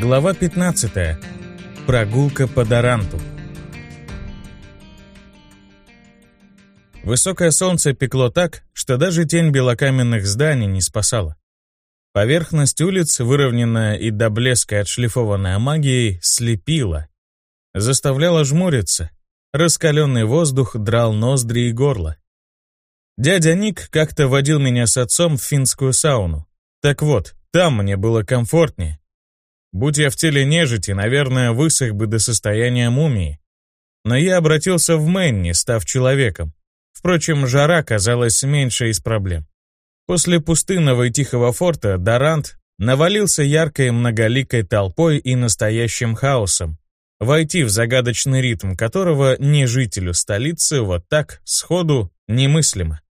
Глава 15. Прогулка по Даранту. Высокое солнце пекло так, что даже тень белокаменных зданий не спасала. Поверхность улиц, выровненная и до блеска отшлифованная магией, слепила. Заставляла жмуриться. Раскаленный воздух драл ноздри и горло. Дядя Ник как-то водил меня с отцом в финскую сауну. Так вот, там мне было комфортнее. Будь я в теле нежити, наверное, высох бы до состояния мумии. Но я обратился в Мэнни, став человеком. Впрочем, жара казалась меньше из проблем. После пустынного и тихого форта Дарант навалился яркой многоликой толпой и настоящим хаосом. Войти в загадочный ритм которого не жителю столицы вот так, сходу, немыслимо.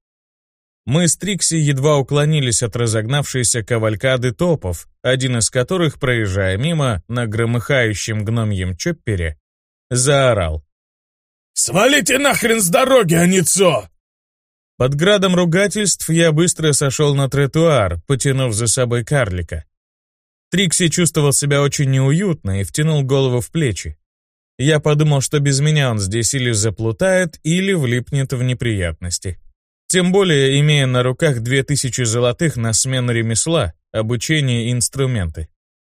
Мы с Трикси едва уклонились от разогнавшейся кавалькады топов, один из которых, проезжая мимо на громыхающем гномьем чоппере, заорал. «Свалите нахрен с дороги, Аницо!» Под градом ругательств я быстро сошел на тротуар, потянув за собой карлика. Трикси чувствовал себя очень неуютно и втянул голову в плечи. Я подумал, что без меня он здесь или заплутает, или влипнет в неприятности. Тем более, имея на руках две тысячи золотых на смену ремесла, обучение и инструменты.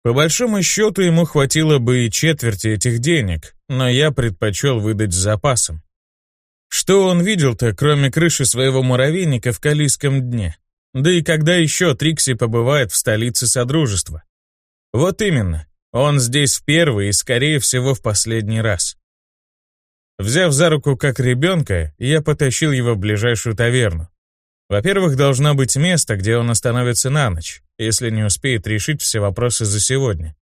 По большому счету ему хватило бы и четверти этих денег, но я предпочел выдать с запасом. Что он видел-то, кроме крыши своего муравейника в Калийском дне? Да и когда еще Трикси побывает в столице Содружества? Вот именно, он здесь в первый и, скорее всего, в последний раз. Взяв за руку как ребенка, я потащил его в ближайшую таверну. Во-первых, должно быть место, где он остановится на ночь, если не успеет решить все вопросы за сегодня.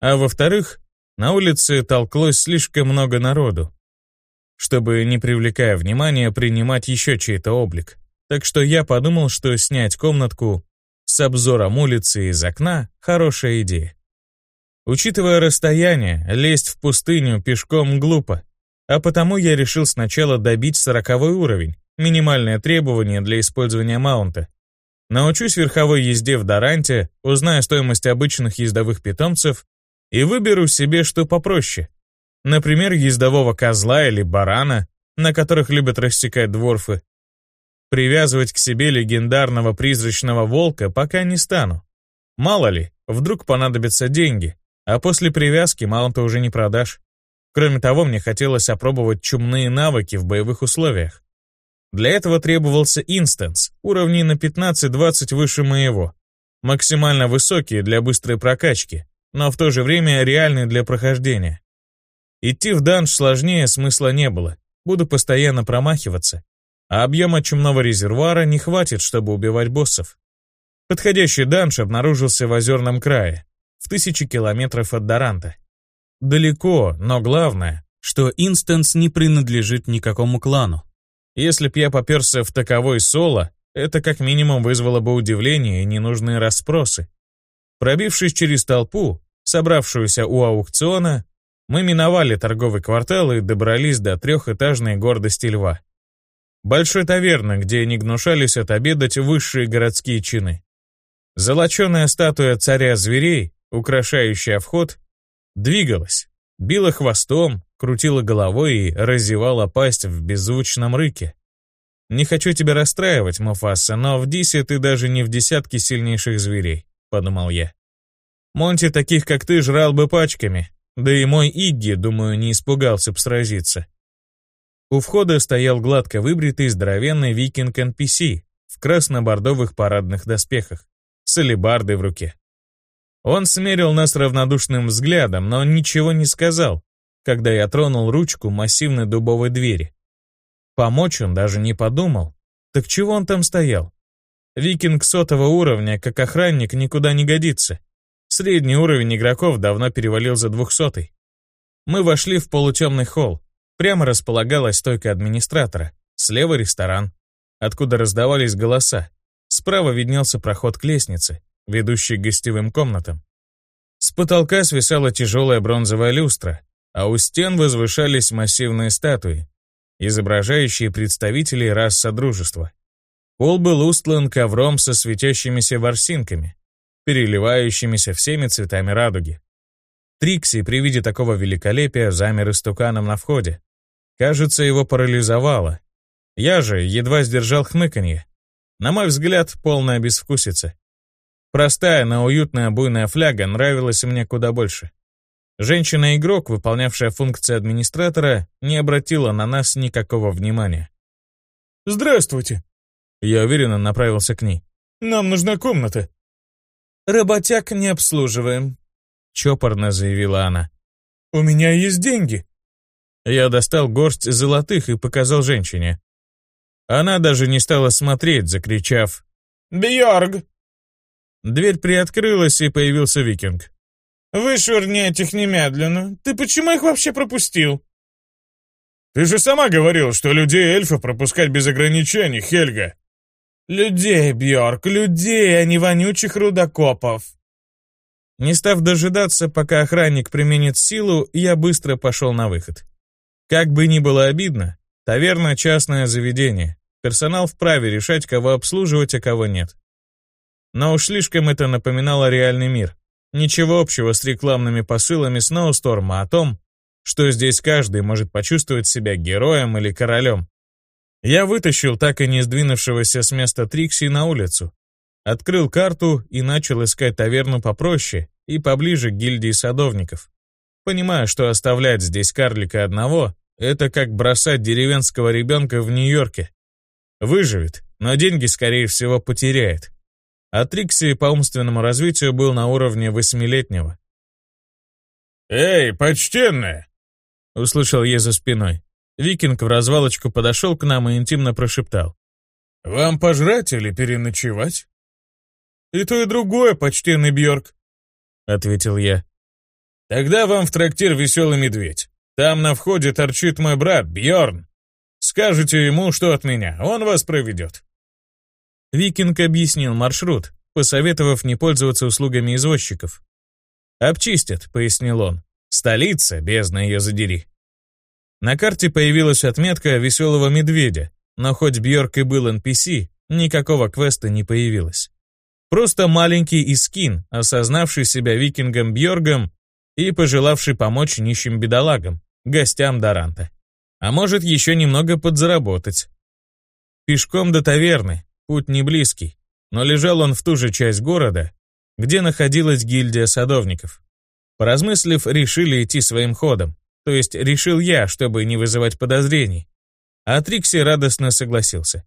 А во-вторых, на улице толклось слишком много народу, чтобы, не привлекая внимания, принимать еще чей-то облик. Так что я подумал, что снять комнатку с обзором улицы из окна — хорошая идея. Учитывая расстояние, лезть в пустыню пешком глупо, а потому я решил сначала добить сороковой уровень, минимальное требование для использования маунта. Научусь верховой езде в Даранте, узнаю стоимость обычных ездовых питомцев и выберу себе что попроще. Например, ездового козла или барана, на которых любят рассекать дворфы. Привязывать к себе легендарного призрачного волка пока не стану. Мало ли, вдруг понадобятся деньги, а после привязки маунта уже не продашь. Кроме того, мне хотелось опробовать чумные навыки в боевых условиях. Для этого требовался инстанс, уровней на 15-20 выше моего. Максимально высокие для быстрой прокачки, но в то же время реальные для прохождения. Идти в данж сложнее смысла не было, буду постоянно промахиваться, а объема чумного резервуара не хватит, чтобы убивать боссов. Подходящий данж обнаружился в озерном крае, в тысячи километров от Доранта. Далеко, но главное, что инстанс не принадлежит никакому клану. Если б я поперся в таковой соло, это как минимум вызвало бы удивление и ненужные расспросы. Пробившись через толпу, собравшуюся у аукциона, мы миновали торговый квартал и добрались до трехэтажной гордости льва. Большой таверны, где не гнушались отобедать высшие городские чины. Золоченая статуя царя зверей, украшающая вход, Двигалась, била хвостом, крутила головой и разевала пасть в беззвучном рыке. «Не хочу тебя расстраивать, Муфаса, но в Дисе ты даже не в десятке сильнейших зверей», — подумал я. «Монти таких, как ты, жрал бы пачками, да и мой Игги, думаю, не испугался б сразиться». У входа стоял гладко выбритый здоровенный викинг-NPC в красно-бордовых парадных доспехах, с алебардой в руке. Он смерил нас равнодушным взглядом, но ничего не сказал, когда я тронул ручку массивной дубовой двери. Помочь он даже не подумал. Так чего он там стоял? Викинг сотого уровня, как охранник, никуда не годится. Средний уровень игроков давно перевалил за двухсотый. Мы вошли в полутемный холл. Прямо располагалась стойка администратора. Слева ресторан, откуда раздавались голоса. Справа виднелся проход к лестнице ведущий к гостевым комнатам. С потолка свисала тяжелая бронзовая люстра, а у стен возвышались массивные статуи, изображающие представителей рас Содружества. Пол был устлан ковром со светящимися ворсинками, переливающимися всеми цветами радуги. Трикси при виде такого великолепия замер истуканом на входе. Кажется, его парализовало. Я же едва сдержал хмыканье. На мой взгляд, полная безвкусица. Простая, но уютная буйная фляга нравилась мне куда больше. Женщина-игрок, выполнявшая функции администратора, не обратила на нас никакого внимания. «Здравствуйте!» Я уверенно направился к ней. «Нам нужна комната». «Работяг не обслуживаем», — чопорно заявила она. «У меня есть деньги». Я достал горсть золотых и показал женщине. Она даже не стала смотреть, закричав «Бьорг!». Дверь приоткрылась, и появился викинг. «Вышвырни этих немедленно. Ты почему их вообще пропустил?» «Ты же сама говорил, что людей эльфа пропускать без ограничений, Хельга!» «Людей, Бьорк, людей, а не вонючих рудокопов!» Не став дожидаться, пока охранник применит силу, я быстро пошел на выход. Как бы ни было обидно, таверна — частное заведение. Персонал вправе решать, кого обслуживать, а кого нет. Но уж слишком это напоминало реальный мир. Ничего общего с рекламными посылами Сноусторма о том, что здесь каждый может почувствовать себя героем или королем. Я вытащил так и не сдвинувшегося с места Трикси на улицу, открыл карту и начал искать таверну попроще и поближе к гильдии садовников. Понимая, что оставлять здесь карлика одного — это как бросать деревенского ребенка в Нью-Йорке. Выживет, но деньги, скорее всего, потеряет а Трикси по умственному развитию был на уровне восьмилетнего. «Эй, почтенная!» — услышал я за спиной. Викинг в развалочку подошел к нам и интимно прошептал. «Вам пожрать или переночевать?» «И то, и другое, почтенный Бьорк», — ответил я. «Тогда вам в трактир «Веселый медведь». Там на входе торчит мой брат Бьорн. Скажете ему, что от меня, он вас проведет». Викинг объяснил маршрут, посоветовав не пользоваться услугами извозчиков. «Обчистят», — пояснил он. «Столица, бездна ее задери». На карте появилась отметка веселого медведя, но хоть Бьорк и был NPC, никакого квеста не появилось. Просто маленький искин, осознавший себя викингом Бьоргом и пожелавший помочь нищим бедолагам, гостям Даранта. А может, еще немного подзаработать. Пешком до таверны, Путь не близкий, но лежал он в ту же часть города, где находилась гильдия садовников. Поразмыслив, решили идти своим ходом, то есть решил я, чтобы не вызывать подозрений. А Трикси радостно согласился.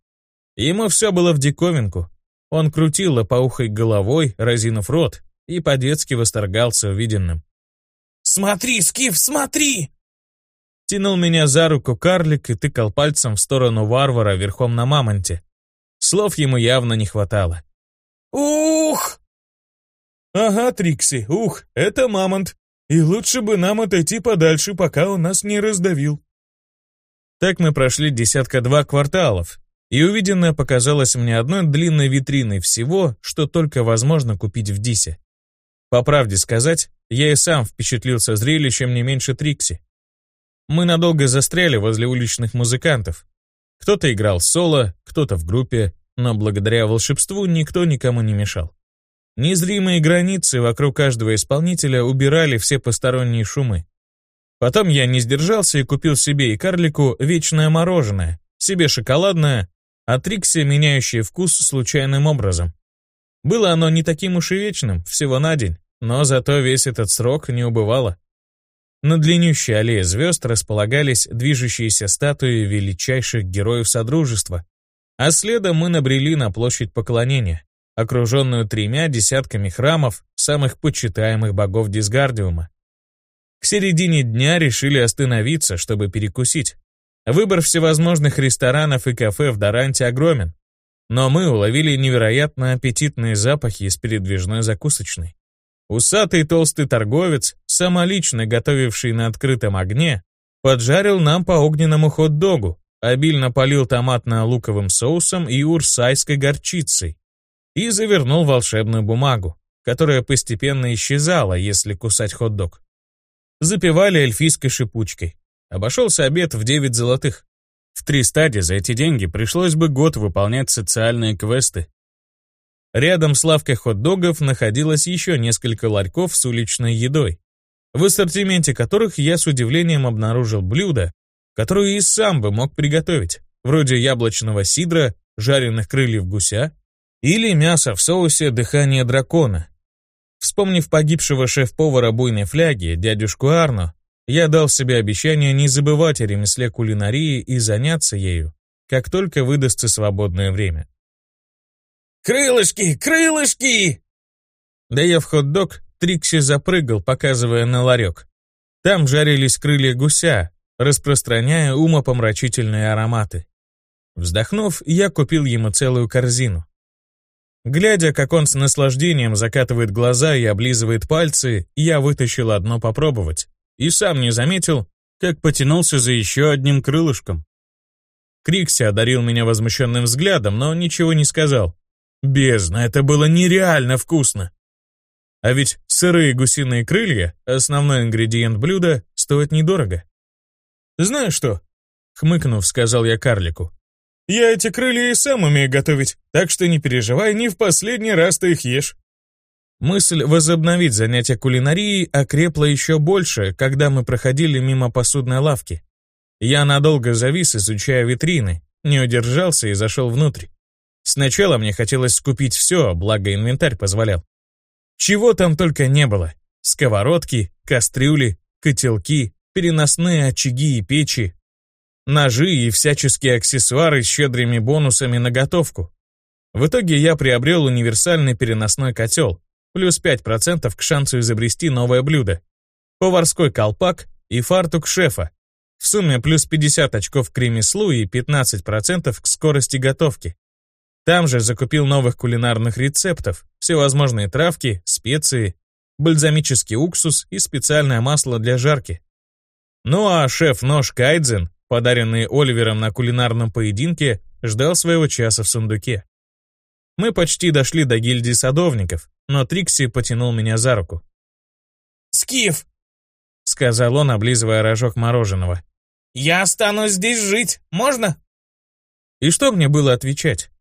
Ему все было в диковинку. Он крутил лопоухой головой, разинув рот, и по-детски восторгался увиденным. «Смотри, Скиф, смотри!» Тянул меня за руку карлик и тыкал пальцем в сторону варвара верхом на мамонте, Слов ему явно не хватало. «Ух!» «Ага, Трикси, ух, это мамонт. И лучше бы нам отойти подальше, пока он нас не раздавил». Так мы прошли десятка-два кварталов, и увиденное показалось мне одной длинной витриной всего, что только возможно купить в Дисе. По правде сказать, я и сам впечатлился зрелищем не меньше Трикси. Мы надолго застряли возле уличных музыкантов, кто-то играл соло, кто-то в группе, но благодаря волшебству никто никому не мешал. Незримые границы вокруг каждого исполнителя убирали все посторонние шумы. Потом я не сдержался и купил себе и карлику вечное мороженое, себе шоколадное, а Трикси меняющее вкус случайным образом. Было оно не таким уж и вечным, всего на день, но зато весь этот срок не убывало. На длиннющей аллее звезд располагались движущиеся статуи величайших героев Содружества, а следом мы набрели на площадь поклонения, окруженную тремя десятками храмов самых почитаемых богов Дисгардиума. К середине дня решили остановиться, чтобы перекусить. Выбор всевозможных ресторанов и кафе в Даранте огромен, но мы уловили невероятно аппетитные запахи из передвижной закусочной. Усатый толстый торговец, самолично готовивший на открытом огне, поджарил нам по огненному хот-догу, обильно полил томатно-луковым соусом и урсайской горчицей и завернул волшебную бумагу, которая постепенно исчезала, если кусать хот-дог. Запивали эльфийской шипучкой. Обошелся обед в 9 золотых. В три стадии за эти деньги пришлось бы год выполнять социальные квесты, Рядом с лавкой хот-догов находилось еще несколько ларьков с уличной едой. в ассортименте которых я с удивлением обнаружил блюда, которые и сам бы мог приготовить, вроде яблочного сидра, жареных крыльев гуся или мяса в соусе дыхания дракона. Вспомнив погибшего шеф-повара буйной фляги, дядюшку Арно, я дал себе обещание не забывать о ремесле кулинарии и заняться ею, как только выдастся свободное время. «Крылышки! Крылышки!» Доев хот-дог, Трикси запрыгал, показывая на ларек. Там жарились крылья гуся, распространяя умопомрачительные ароматы. Вздохнув, я купил ему целую корзину. Глядя, как он с наслаждением закатывает глаза и облизывает пальцы, я вытащил одно попробовать. И сам не заметил, как потянулся за еще одним крылышком. Крикси одарил меня возмущенным взглядом, но ничего не сказал. Бездна, это было нереально вкусно. А ведь сырые гусиные крылья, основной ингредиент блюда, стоят недорого. «Знаешь что?» — хмыкнув, сказал я карлику. «Я эти крылья и сам умею готовить, так что не переживай, не в последний раз ты их ешь». Мысль возобновить занятия кулинарией окрепла еще больше, когда мы проходили мимо посудной лавки. Я надолго завис, изучая витрины, не удержался и зашел внутрь. Сначала мне хотелось скупить все, благо инвентарь позволял. Чего там только не было. Сковородки, кастрюли, котелки, переносные очаги и печи, ножи и всяческие аксессуары с щедрыми бонусами на готовку. В итоге я приобрел универсальный переносной котел, плюс 5% к шансу изобрести новое блюдо, поварской колпак и фартук шефа, в сумме плюс 50 очков к ремеслу и 15% к скорости готовки. Там же закупил новых кулинарных рецептов, всевозможные травки, специи, бальзамический уксус и специальное масло для жарки. Ну а шеф-нож Кайдзен, подаренный Оливером на кулинарном поединке, ждал своего часа в сундуке. Мы почти дошли до гильдии садовников, но Трикси потянул меня за руку. «Скиф!» — сказал он, облизывая рожок мороженого. «Я останусь здесь жить, можно?» И что мне было отвечать?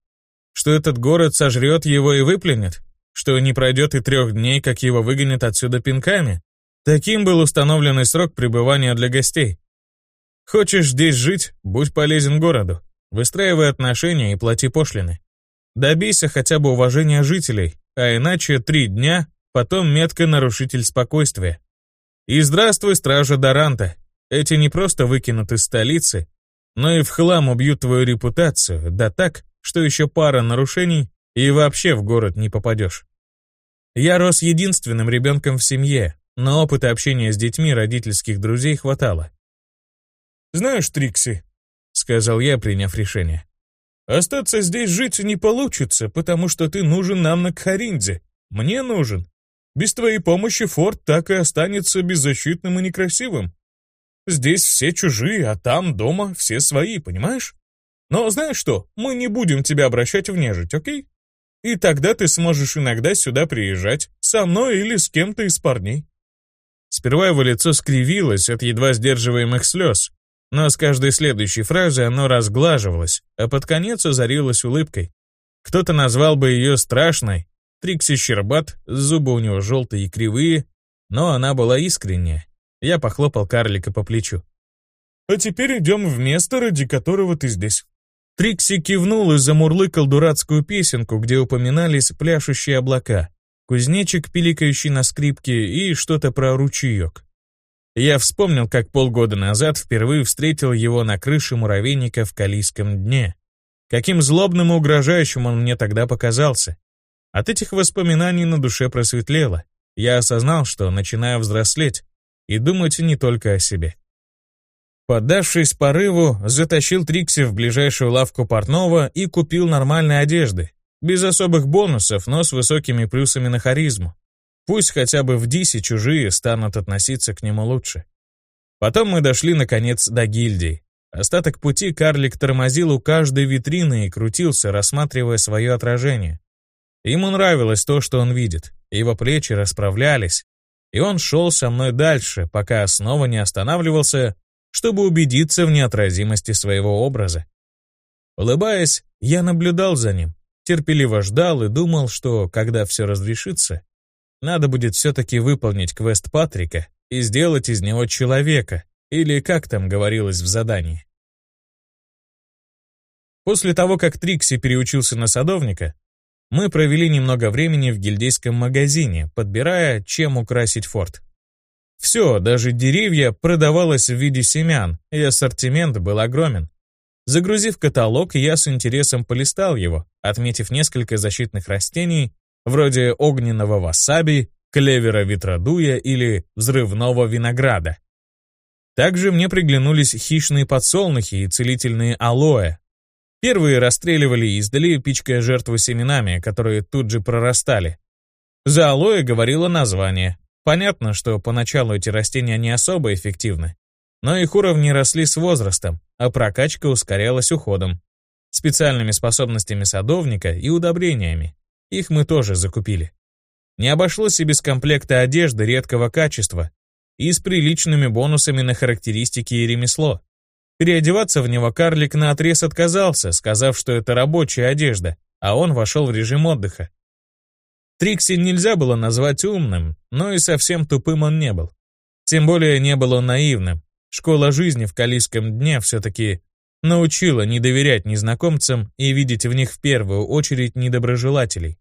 Что этот город сожрет его и выплюнет? Что не пройдет и трех дней, как его выгонят отсюда пинками? Таким был установленный срок пребывания для гостей. Хочешь здесь жить, будь полезен городу, выстраивай отношения и плати пошлины. Добейся хотя бы уважения жителей, а иначе три дня, потом метка нарушитель спокойствия. И здравствуй, стража Даранта. Эти не просто выкинут из столицы, но и в хлам убьют твою репутацию, да так, что еще пара нарушений, и вообще в город не попадешь. Я рос единственным ребенком в семье, но опыта общения с детьми родительских друзей хватало. «Знаешь, Трикси», — сказал я, приняв решение, «остаться здесь жить не получится, потому что ты нужен нам на Кхаринде. Мне нужен. Без твоей помощи форт так и останется беззащитным и некрасивым. Здесь все чужие, а там, дома, все свои, понимаешь? Но знаешь что, мы не будем тебя обращать в нежить, окей? И тогда ты сможешь иногда сюда приезжать, со мной или с кем-то из парней. Сперва его лицо скривилось от едва сдерживаемых слез, но с каждой следующей фразой оно разглаживалось, а под конец озарилось улыбкой. Кто-то назвал бы ее страшной. Трикси Щербат, зубы у него желтые и кривые, но она была искренняя. Я похлопал карлика по плечу. «А теперь идем в место, ради которого ты здесь». Трикси кивнул и замурлыкал дурацкую песенку, где упоминались пляшущие облака кузнечик, пиликающий на скрипке, и что-то про ручеек. Я вспомнил, как полгода назад впервые встретил его на крыше муравейника в Калийском дне. Каким злобным и угрожающим он мне тогда показался. От этих воспоминаний на душе просветлело. Я осознал, что начинаю взрослеть и думать не только о себе. Поддавшись порыву, затащил Трикси в ближайшую лавку портного и купил нормальной одежды, без особых бонусов, но с высокими плюсами на харизму. Пусть хотя бы в Дисе чужие станут относиться к нему лучше. Потом мы дошли, наконец, до гильдии. Остаток пути карлик тормозил у каждой витрины и крутился, рассматривая свое отражение. Ему нравилось то, что он видит. Его плечи расправлялись, и он шел со мной дальше, пока снова не останавливался, чтобы убедиться в неотразимости своего образа. Улыбаясь, я наблюдал за ним, терпеливо ждал и думал, что, когда все разрешится, надо будет все-таки выполнить квест Патрика и сделать из него человека, или как там говорилось в задании. После того, как Трикси переучился на садовника, мы провели немного времени в гильдейском магазине, подбирая, чем украсить форт. Все, даже деревья, продавалось в виде семян, и ассортимент был огромен. Загрузив каталог, я с интересом полистал его, отметив несколько защитных растений, вроде огненного васаби, клевера ветродуя или взрывного винограда. Также мне приглянулись хищные подсолнухи и целительные алоэ, Первые расстреливали издали, пичкая жертву семенами, которые тут же прорастали. За алоэ говорило название. Понятно, что поначалу эти растения не особо эффективны. Но их уровни росли с возрастом, а прокачка ускорялась уходом. Специальными способностями садовника и удобрениями. Их мы тоже закупили. Не обошлось и без комплекта одежды редкого качества и с приличными бонусами на характеристики и ремесло. Переодеваться в него карлик наотрез отказался, сказав, что это рабочая одежда, а он вошел в режим отдыха. Трикси нельзя было назвать умным, но и совсем тупым он не был. Тем более не был он наивным. Школа жизни в Калийском дне все-таки научила не доверять незнакомцам и видеть в них в первую очередь недоброжелателей.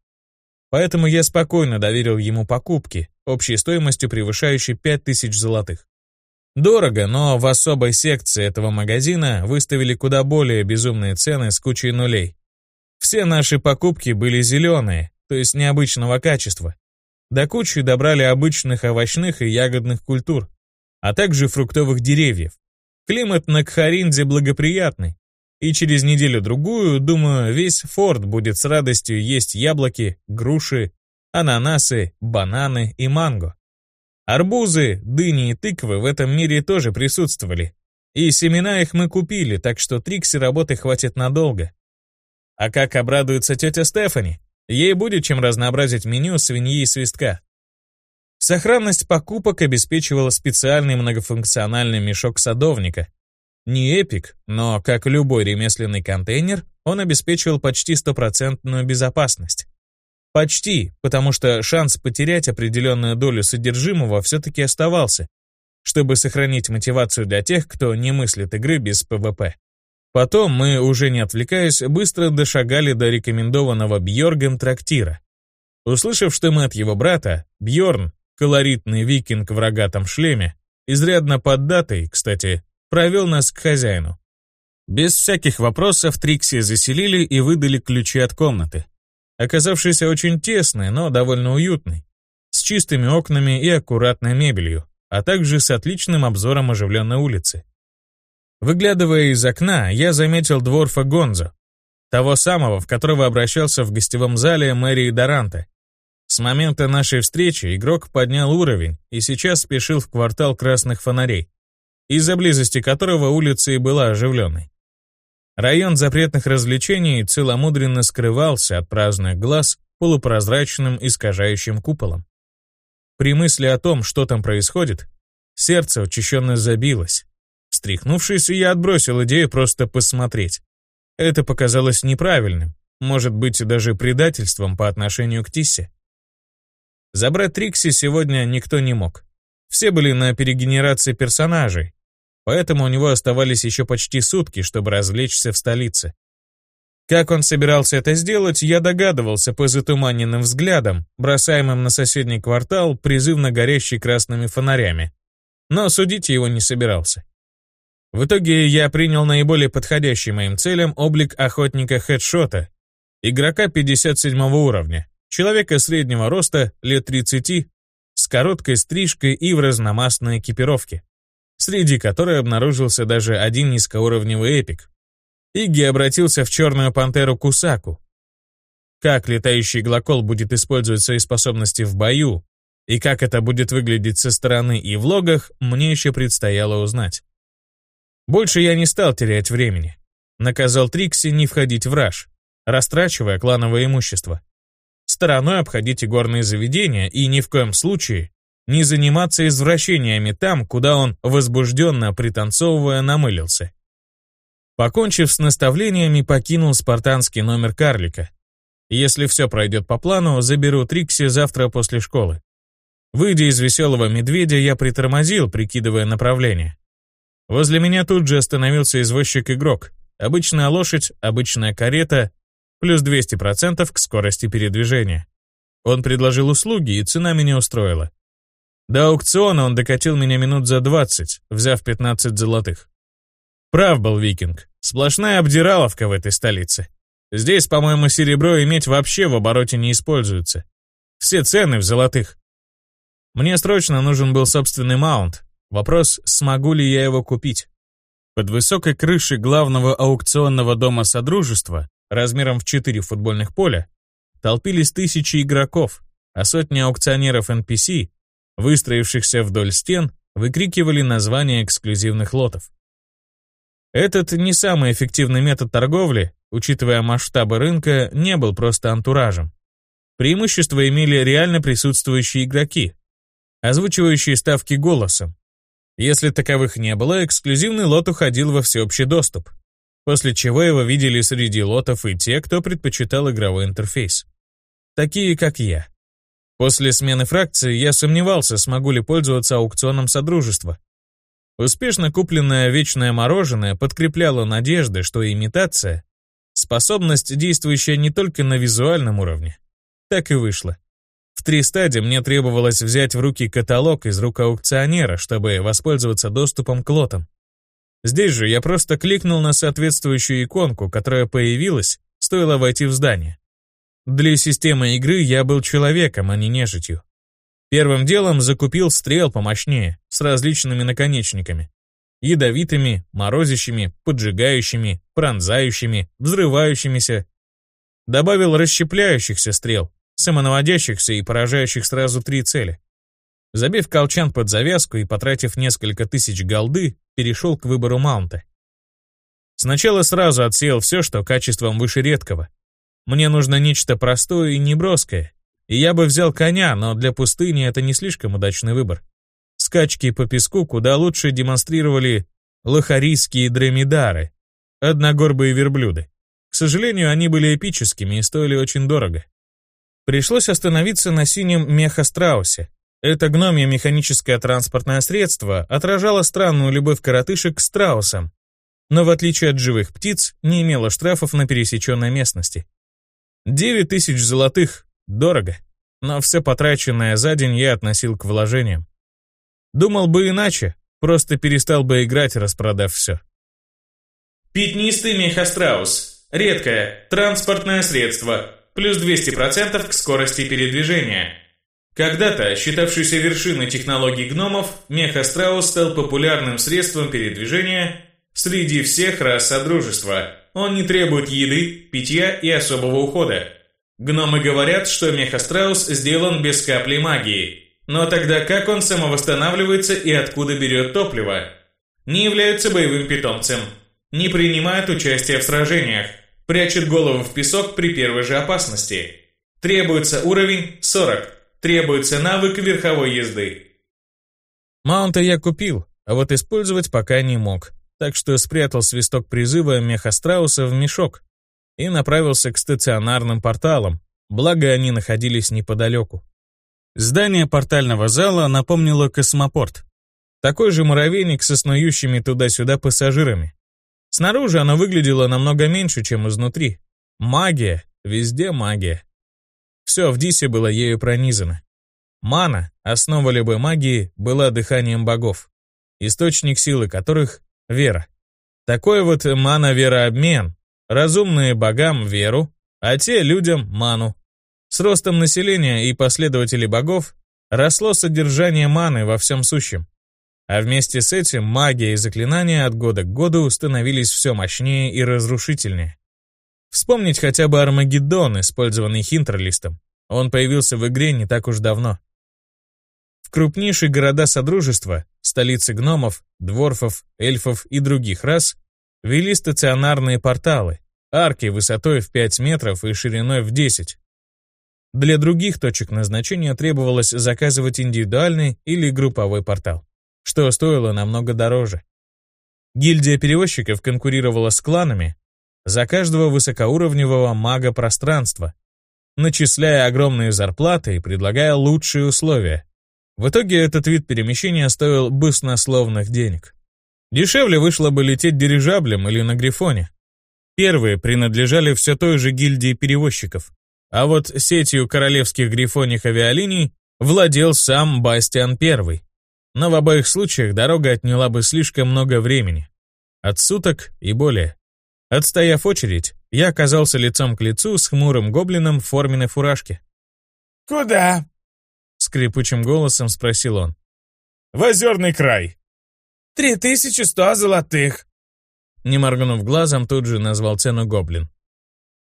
Поэтому я спокойно доверил ему покупки, общей стоимостью превышающей 5000 золотых. Дорого, но в особой секции этого магазина выставили куда более безумные цены с кучей нулей. Все наши покупки были зеленые, то есть необычного качества. До кучи добрали обычных овощных и ягодных культур, а также фруктовых деревьев. Климат на Кхаринде благоприятный, и через неделю-другую, думаю, весь форт будет с радостью есть яблоки, груши, ананасы, бананы и манго. Арбузы, дыни и тыквы в этом мире тоже присутствовали. И семена их мы купили, так что Трикси работы хватит надолго. А как обрадуется тетя Стефани? Ей будет чем разнообразить меню свиньи и свистка. Сохранность покупок обеспечивала специальный многофункциональный мешок садовника. Не эпик, но, как любой ремесленный контейнер, он обеспечивал почти стопроцентную безопасность. Почти, потому что шанс потерять определенную долю содержимого все-таки оставался, чтобы сохранить мотивацию для тех, кто не мыслит игры без ПВП. Потом мы, уже не отвлекаясь, быстро дошагали до рекомендованного Бьоргом трактира. Услышав, что мы от его брата, Бьорн, колоритный викинг в рогатом шлеме, изрядно поддатый, кстати, провел нас к хозяину. Без всяких вопросов Трикси заселили и выдали ключи от комнаты оказавшийся очень тесной, но довольно уютной, с чистыми окнами и аккуратной мебелью, а также с отличным обзором оживленной улицы. Выглядывая из окна, я заметил дворфа Гонзо, того самого, в которого обращался в гостевом зале мэрии Доранта. С момента нашей встречи игрок поднял уровень и сейчас спешил в квартал красных фонарей, из-за близости которого улица и была оживленной. Район запретных развлечений целомудренно скрывался от праздных глаз полупрозрачным искажающим куполом. При мысли о том, что там происходит, сердце учащенно забилось. Встряхнувшись, я отбросил идею просто посмотреть. Это показалось неправильным, может быть, даже предательством по отношению к Тиссе. Забрать Трикси сегодня никто не мог. Все были на перегенерации персонажей, поэтому у него оставались еще почти сутки, чтобы развлечься в столице. Как он собирался это сделать, я догадывался по затуманенным взглядам, бросаемым на соседний квартал, призывно горящий красными фонарями. Но судить его не собирался. В итоге я принял наиболее подходящий моим целям облик охотника-хедшота, игрока 57 уровня, человека среднего роста, лет 30, с короткой стрижкой и в разномастной экипировке среди которой обнаружился даже один низкоуровневый эпик. Игги обратился в черную пантеру Кусаку. Как летающий глокол будет использовать свои способности в бою, и как это будет выглядеть со стороны и в логах, мне еще предстояло узнать. Больше я не стал терять времени. Наказал Трикси не входить в раж, растрачивая клановое имущество. Стороной обходить игорные заведения и ни в коем случае не заниматься извращениями там, куда он, возбужденно пританцовывая, намылился. Покончив с наставлениями, покинул спартанский номер карлика. Если все пройдет по плану, заберу Трикси завтра после школы. Выйдя из веселого медведя, я притормозил, прикидывая направление. Возле меня тут же остановился извозчик-игрок. Обычная лошадь, обычная карета, плюс 200% к скорости передвижения. Он предложил услуги, и цена меня устроила. До аукциона он докатил меня минут за 20, взяв 15 золотых. Прав был викинг. Сплошная обдираловка в этой столице. Здесь, по-моему, серебро иметь вообще в обороте не используется. Все цены в золотых. Мне срочно нужен был собственный маунт. Вопрос, смогу ли я его купить. Под высокой крышей главного аукционного дома Содружества, размером в 4 футбольных поля, толпились тысячи игроков, а сотни аукционеров NPC, выстроившихся вдоль стен, выкрикивали названия эксклюзивных лотов. Этот не самый эффективный метод торговли, учитывая масштабы рынка, не был просто антуражем. Преимущество имели реально присутствующие игроки, озвучивающие ставки голосом. Если таковых не было, эксклюзивный лот уходил во всеобщий доступ, после чего его видели среди лотов и те, кто предпочитал игровой интерфейс. Такие, как я. После смены фракции я сомневался, смогу ли пользоваться аукционом Содружества, Успешно купленное вечное мороженое подкрепляло надежды, что имитация — способность, действующая не только на визуальном уровне. Так и вышло. В три стадии мне требовалось взять в руки каталог из рук аукционера, чтобы воспользоваться доступом к лотам. Здесь же я просто кликнул на соответствующую иконку, которая появилась, стоило войти в здание. Для системы игры я был человеком, а не нежитью. Первым делом закупил стрел помощнее, с различными наконечниками. Ядовитыми, морозящими, поджигающими, пронзающими, взрывающимися. Добавил расщепляющихся стрел, самонаводящихся и поражающих сразу три цели. Забив колчан под завязку и потратив несколько тысяч голды, перешел к выбору маунта. Сначала сразу отсеял все, что качеством выше редкого. Мне нужно нечто простое и неброское, и я бы взял коня, но для пустыни это не слишком удачный выбор. Скачки по песку куда лучше демонстрировали лохарийские дремидары, одногорбые верблюды. К сожалению, они были эпическими и стоили очень дорого. Пришлось остановиться на синем мехастраусе. Это гномье механическое транспортное средство отражало странную любовь коротышек к страусам, но в отличие от живых птиц, не имело штрафов на пересеченной местности. 9 тысяч золотых Дорого, но все потраченное за день я относил к вложениям. Думал бы иначе, просто перестал бы играть, распродав все. Пятнистый мехастраус. Редкое, транспортное средство. Плюс 200% к скорости передвижения. Когда-то, считавшийся вершиной технологий гномов, мехастраус стал популярным средством передвижения среди всех рас Содружества. Он не требует еды, питья и особого ухода. Гномы говорят, что мехастраус сделан без капли магии. Но тогда как он самовосстанавливается и откуда берет топливо? Не является боевым питомцем. Не принимает участия в сражениях. Прячет голову в песок при первой же опасности. Требуется уровень 40. Требуется навык верховой езды. Маунта я купил, а вот использовать пока не мог. Так что спрятал свисток призыва мехастрауса в мешок, и направился к стационарным порталам, благо они находились неподалеку. Здание портального зала напомнило космопорт. Такой же муравейник со снующими туда-сюда пассажирами. Снаружи оно выглядело намного меньше, чем изнутри. Магия, везде магия. Все в Дисе было ею пронизано. Мана, основа любой магии, была дыханием богов, источник силы которых — вера. Такой вот мана-верообмен разумные богам веру, а те людям ману. С ростом населения и последователей богов росло содержание маны во всем сущем. А вместе с этим магия и заклинания от года к году становились все мощнее и разрушительнее. Вспомнить хотя бы Армагеддон, использованный Хинтерлистом. Он появился в игре не так уж давно. В крупнейшие города Содружества, столицы гномов, дворфов, эльфов и других рас, вели стационарные порталы, арки высотой в 5 метров и шириной в 10. Для других точек назначения требовалось заказывать индивидуальный или групповой портал, что стоило намного дороже. Гильдия перевозчиков конкурировала с кланами за каждого высокоуровневого мага пространства, начисляя огромные зарплаты и предлагая лучшие условия. В итоге этот вид перемещения стоил баснословных денег. Дешевле вышло бы лететь дирижаблем или на Грифоне. Первые принадлежали все той же гильдии перевозчиков, а вот сетью королевских грифоних авиалиний владел сам Бастиан I. Но в обоих случаях дорога отняла бы слишком много времени. От суток и более. Отстояв очередь, я оказался лицом к лицу с хмурым гоблином в форменной фуражке. «Куда?» — скрипучим голосом спросил он. «В озерный край». «Три тысячи сто золотых». Не моргнув глазом, тут же назвал цену гоблин.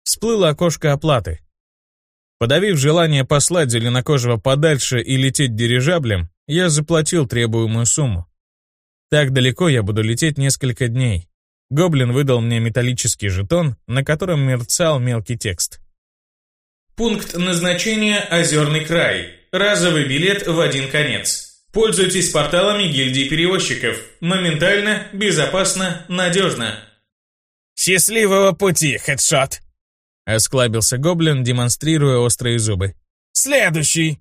Всплыло окошко оплаты. Подавив желание послать зеленокожего подальше и лететь дирижаблем, я заплатил требуемую сумму. Так далеко я буду лететь несколько дней. Гоблин выдал мне металлический жетон, на котором мерцал мелкий текст. Пункт назначения «Озерный край». Разовый билет в один конец. Пользуйтесь порталами гильдии перевозчиков. Моментально, безопасно, надежно. «Счастливого пути, хедшот!» Осклабился гоблин, демонстрируя острые зубы. «Следующий!»